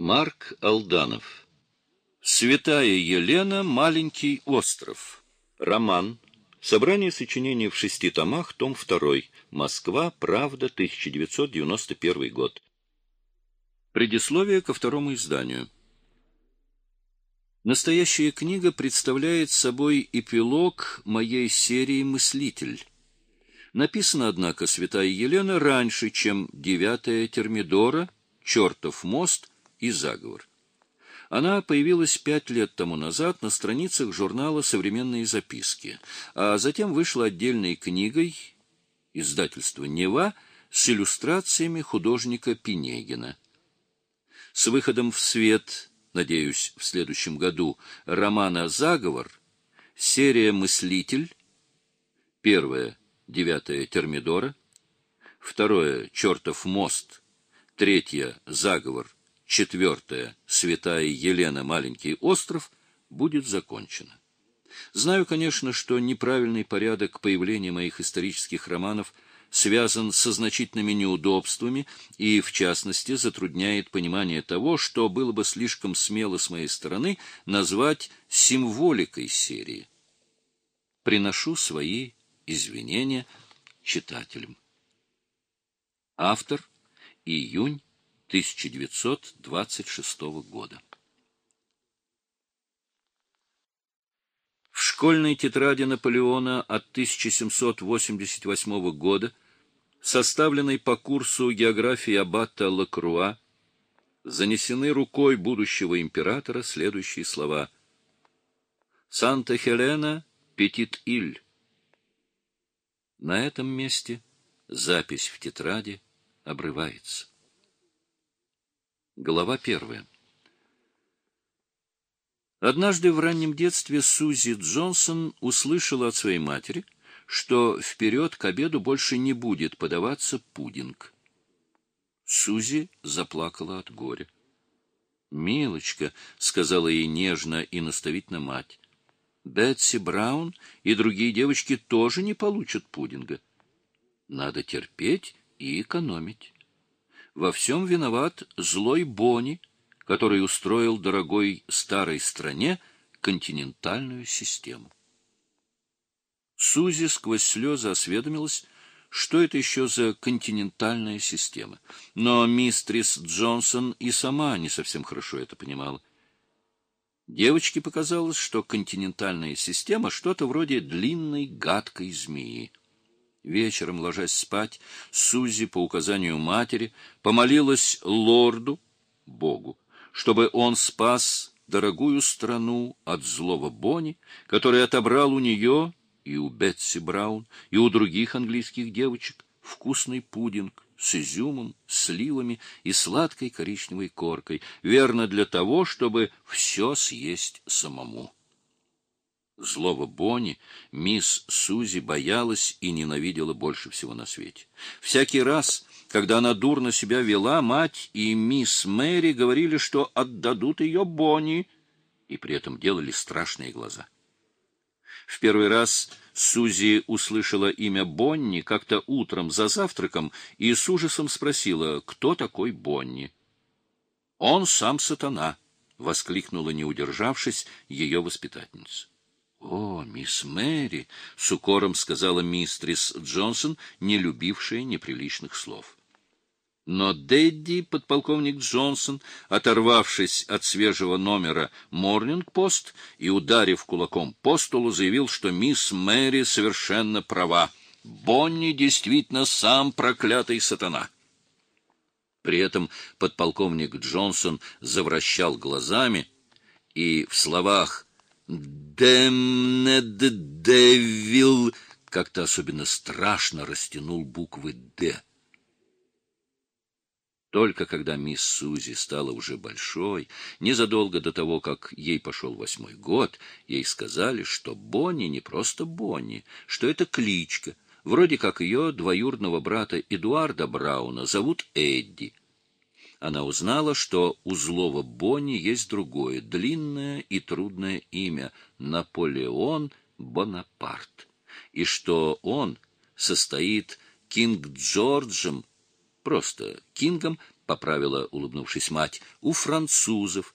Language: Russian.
Марк Алданов. Святая Елена. Маленький остров. Роман. Собрание сочинений в шести томах, том 2. Москва. Правда. 1991 год. Предисловие ко второму изданию. Настоящая книга представляет собой эпилог моей серии «Мыслитель». Написана, однако, святая Елена раньше, чем девятая Термидора, чертов мост и заговор. Она появилась пять лет тому назад на страницах журнала «Современные записки», а затем вышла отдельной книгой издательства «Нева» с иллюстрациями художника Пинегина. С выходом в свет, надеюсь, в следующем году, романа «Заговор» серия «Мыслитель», первое — «Девятая Термидора», второе — «Чертов мост», третье — «Заговор», четвертое «Святая Елена. Маленький остров» будет закончено. Знаю, конечно, что неправильный порядок появления моих исторических романов связан со значительными неудобствами и, в частности, затрудняет понимание того, что было бы слишком смело с моей стороны назвать символикой серии. Приношу свои извинения читателям. Автор. Июнь 1926 года. В школьной тетради Наполеона от 1788 года, составленной по курсу географии аббата Лакруа, занесены рукой будущего императора следующие слова «Санта-Хелена, Петит-Иль». На этом месте запись в тетради обрывается. Глава первая. Однажды в раннем детстве Сузи Джонсон услышала от своей матери, что вперед к обеду больше не будет подаваться пудинг. Сузи заплакала от горя. «Милочка», — сказала ей нежно и наставительно мать, — «Бетси Браун и другие девочки тоже не получат пудинга. Надо терпеть и экономить». Во всем виноват злой Бони, который устроил дорогой старой стране континентальную систему. Сузи сквозь слезы осведомилась, что это еще за континентальная система. Но мистрис Джонсон и сама не совсем хорошо это понимала. Девочке показалось, что континентальная система что-то вроде длинной гадкой змеи. Вечером, ложась спать, Сузи по указанию матери помолилась лорду, Богу, чтобы он спас дорогую страну от злого Бонни, который отобрал у нее и у Бетси Браун, и у других английских девочек вкусный пудинг с изюмом, сливами и сладкой коричневой коркой, верно для того, чтобы все съесть самому. Злого Бонни мисс Сузи боялась и ненавидела больше всего на свете. Всякий раз, когда она дурно себя вела, мать и мисс Мэри говорили, что отдадут ее Бонни, и при этом делали страшные глаза. В первый раз Сузи услышала имя Бонни как-то утром за завтраком и с ужасом спросила, кто такой Бонни. «Он сам сатана!» — воскликнула, не удержавшись, ее воспитательница. — О, мисс Мэри! — с укором сказала мистрис Джонсон, не любившая неприличных слов. Но Дэдди, подполковник Джонсон, оторвавшись от свежего номера «Морнинг-пост» и ударив кулаком по столу, заявил, что мисс Мэри совершенно права. Бонни действительно сам проклятый сатана. При этом подполковник Джонсон завращал глазами и в словах «Damned Devil» как-то особенно страшно растянул буквы «Д». Только когда мисс Сузи стала уже большой, незадолго до того, как ей пошел восьмой год, ей сказали, что Бонни не просто Бонни, что это кличка, вроде как ее двоюродного брата Эдуарда Брауна зовут Эдди она узнала, что у злого Бонни есть другое, длинное и трудное имя — Наполеон Бонапарт, и что он состоит Кинг Джорджем, просто Кингом, поправила, улыбнувшись мать, у французов,